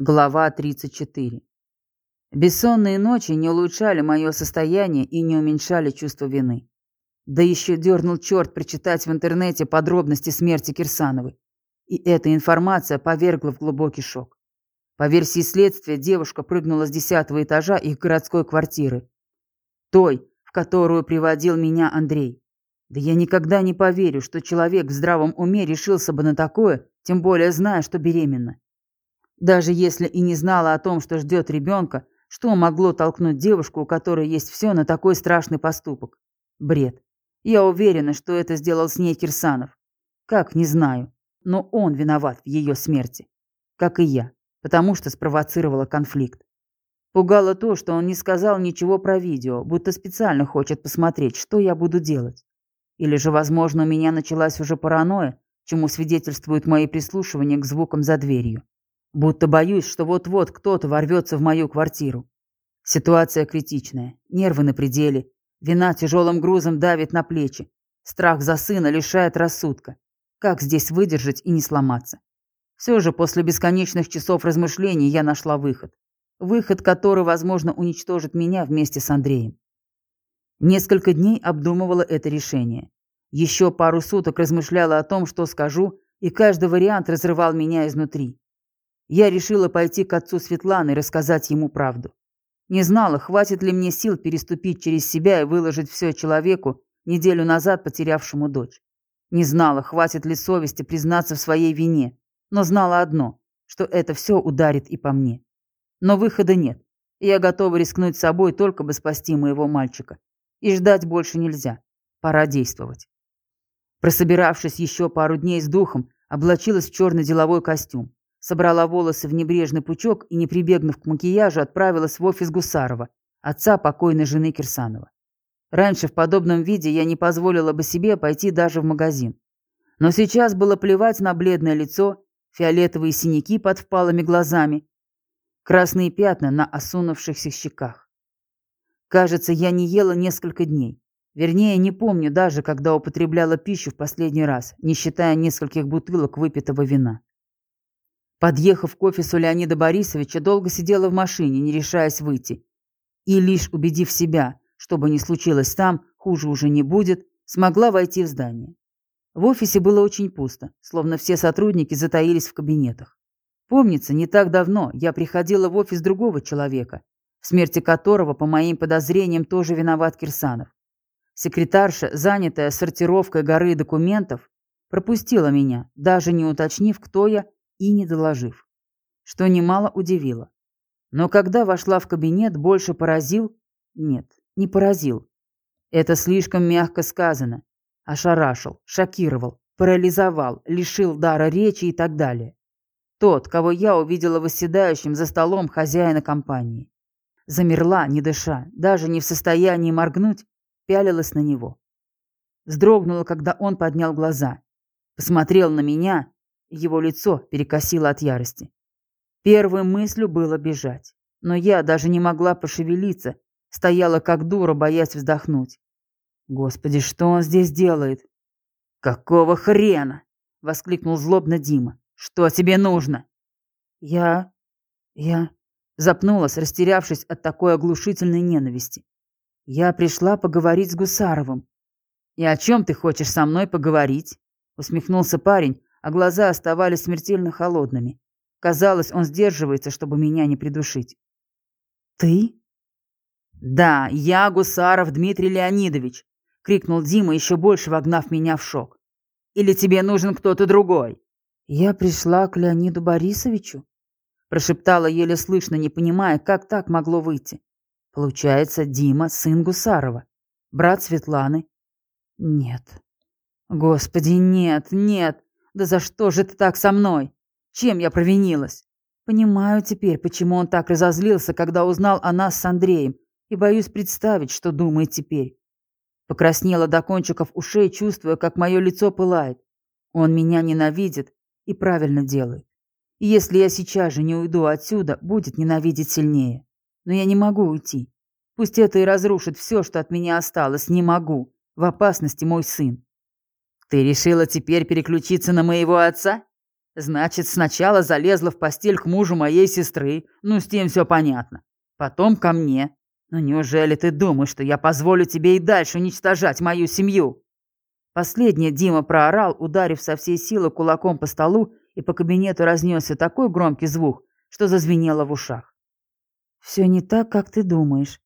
Глава 34. Бессонные ночи не улучшали мое состояние и не уменьшали чувство вины. Да еще дернул черт прочитать в интернете подробности смерти Кирсановой. И эта информация повергла в глубокий шок. По версии следствия, девушка прыгнула с десятого этажа их городской квартиры. Той, в которую приводил меня Андрей. Да я никогда не поверю, что человек в здравом уме решился бы на такое, тем более зная, что беременна. Даже если и не знала о том, что ждет ребенка, что могло толкнуть девушку, у которой есть все, на такой страшный поступок? Бред. Я уверена, что это сделал с ней Кирсанов. Как, не знаю. Но он виноват в ее смерти. Как и я, потому что спровоцировала конфликт. Пугало то, что он не сказал ничего про видео, будто специально хочет посмотреть, что я буду делать. Или же, возможно, у меня началась уже паранойя, чему свидетельствуют мои прислушивания к звукам за дверью. Будто боюсь, что вот-вот кто-то ворвется в мою квартиру. Ситуация критичная, нервы на пределе, вина тяжелым грузом давит на плечи, страх за сына лишает рассудка. Как здесь выдержать и не сломаться? Все же после бесконечных часов размышлений я нашла выход. Выход, который, возможно, уничтожит меня вместе с Андреем. Несколько дней обдумывала это решение. Еще пару суток размышляла о том, что скажу, и каждый вариант разрывал меня изнутри. Я решила пойти к отцу Светланы и рассказать ему правду. Не знала, хватит ли мне сил переступить через себя и выложить все человеку, неделю назад потерявшему дочь. Не знала, хватит ли совести признаться в своей вине, но знала одно, что это все ударит и по мне. Но выхода нет, я готова рискнуть собой, только бы спасти моего мальчика. И ждать больше нельзя. Пора действовать. Прособиравшись еще пару дней с духом, облачилась в черный деловой костюм. Собрала волосы в небрежный пучок и, не прибегнув к макияжу, отправилась в офис Гусарова, отца покойной жены Кирсанова. Раньше в подобном виде я не позволила бы себе пойти даже в магазин. Но сейчас было плевать на бледное лицо, фиолетовые синяки под впалыми глазами, красные пятна на осунувшихся щеках. Кажется, я не ела несколько дней. Вернее, не помню даже, когда употребляла пищу в последний раз, не считая нескольких бутылок выпитого вина. Подъехав к офису Леонида Борисовича, долго сидела в машине, не решаясь выйти. И лишь убедив себя, что бы ни случилось там, хуже уже не будет, смогла войти в здание. В офисе было очень пусто, словно все сотрудники затаились в кабинетах. Помнится, не так давно я приходила в офис другого человека, в смерти которого, по моим подозрениям, тоже виноват Кирсанов. Секретарша, занятая сортировкой горы документов, пропустила меня, даже не уточнив, кто я и не доложив, что немало удивило. Но когда вошла в кабинет, больше поразил... Нет, не поразил. Это слишком мягко сказано. Ошарашил, шокировал, парализовал, лишил дара речи и так далее. Тот, кого я увидела восседающим за столом хозяина компании. Замерла, не дыша, даже не в состоянии моргнуть, пялилась на него. Вздрогнула, когда он поднял глаза. Посмотрел на меня его лицо перекосило от ярости. Первой мыслью было бежать. Но я даже не могла пошевелиться, стояла как дура, боясь вздохнуть. Господи, что он здесь делает? Какого хрена? воскликнул злобно Дима. Что тебе нужно? Я я запнулась, растерявшись от такой оглушительной ненависти. Я пришла поговорить с Гусаровым. И о чем ты хочешь со мной поговорить? усмехнулся парень, а глаза оставались смертельно холодными. Казалось, он сдерживается, чтобы меня не придушить. «Ты?» «Да, я Гусаров Дмитрий Леонидович», — крикнул Дима, еще больше вогнав меня в шок. «Или тебе нужен кто-то другой?» «Я пришла к Леониду Борисовичу», — прошептала еле слышно, не понимая, как так могло выйти. «Получается, Дима — сын Гусарова, брат Светланы». «Нет». «Господи, нет, нет!» Да за что же ты так со мной? Чем я провинилась? Понимаю теперь, почему он так разозлился, когда узнал о нас с Андреем, и боюсь представить, что думает теперь. Покраснела до кончиков ушей, чувствуя, как мое лицо пылает. Он меня ненавидит и правильно делает. И если я сейчас же не уйду отсюда, будет ненавидеть сильнее. Но я не могу уйти. Пусть это и разрушит все, что от меня осталось. Не могу. В опасности мой сын. «Ты решила теперь переключиться на моего отца?» Значит, сначала залезла в постель к мужу моей сестры, ну, с тем все понятно. Потом ко мне. Но неужели ты думаешь, что я позволю тебе и дальше уничтожать мою семью?» Последнее Дима проорал, ударив со всей силы кулаком по столу, и по кабинету разнесся такой громкий звук, что зазвенело в ушах. «Все не так, как ты думаешь.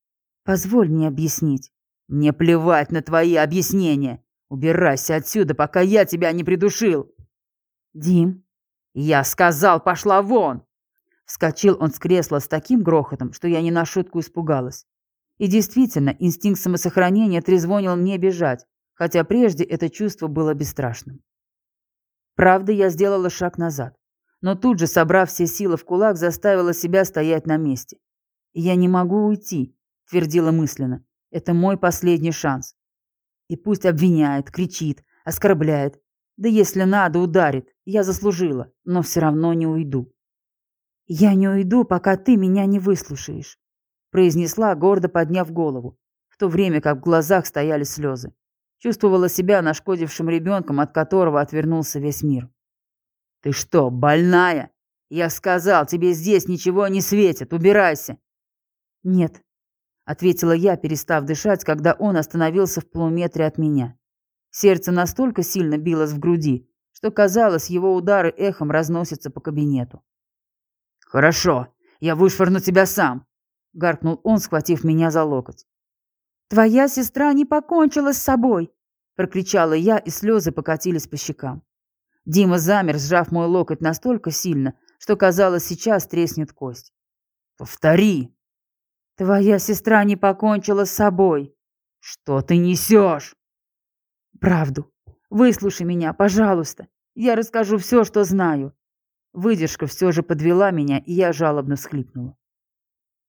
Позволь мне объяснить». «Мне плевать на твои объяснения. Убирайся отсюда, пока я тебя не придушил». «Дим». «Я сказал, пошла вон!» Вскочил он с кресла с таким грохотом, что я не на шутку испугалась. И действительно, инстинкт самосохранения трезвонил мне бежать, хотя прежде это чувство было бесстрашным. Правда, я сделала шаг назад, но тут же, собрав все силы в кулак, заставила себя стоять на месте. «Я не могу уйти», — твердила мысленно. «Это мой последний шанс». И пусть обвиняет, кричит, оскорбляет. Да если надо, ударит. Я заслужила, но все равно не уйду. «Я не уйду, пока ты меня не выслушаешь», — произнесла, гордо подняв голову, в то время как в глазах стояли слезы. Чувствовала себя нашкодившим ребенком, от которого отвернулся весь мир. «Ты что, больная? Я сказал, тебе здесь ничего не светит, убирайся!» «Нет», — ответила я, перестав дышать, когда он остановился в полуметре от меня. Сердце настолько сильно билось в груди, что, казалось, его удары эхом разносятся по кабинету. «Хорошо, я вышвырну тебя сам», — гаркнул он, схватив меня за локоть. «Твоя сестра не покончила с собой!» — прокричала я, и слезы покатились по щекам. Дима замер, сжав мой локоть настолько сильно, что, казалось, сейчас треснет кость. «Повтори!» «Твоя сестра не покончила с собой!» «Что ты несешь?» «Правду. Выслушай меня, пожалуйста. Я расскажу все, что знаю. Выдержка все же подвела меня, и я жалобно всхлипнула.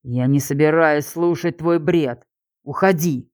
«Я не собираюсь слушать твой бред. Уходи!»